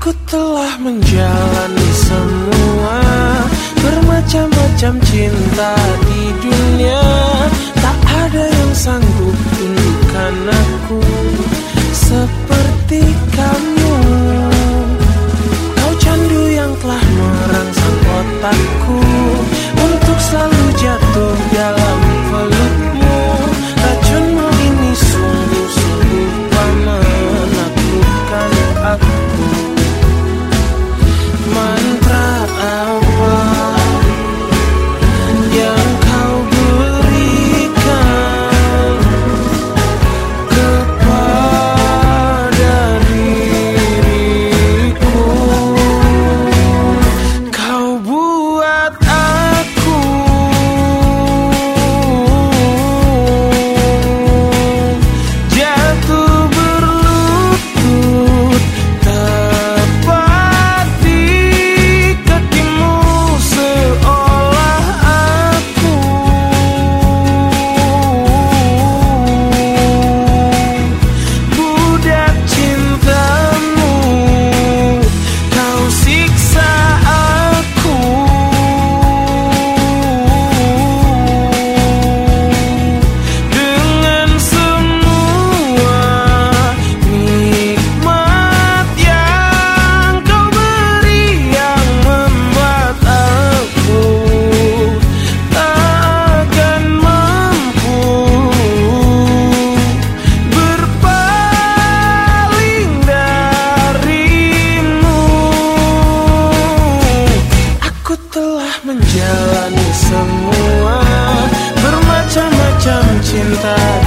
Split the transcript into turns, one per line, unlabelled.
Aku telah menjalani semua Bermacam-macam cinta di dunia. Tak ada yang sanggup tundukkan aku Seperti kamu Money. time.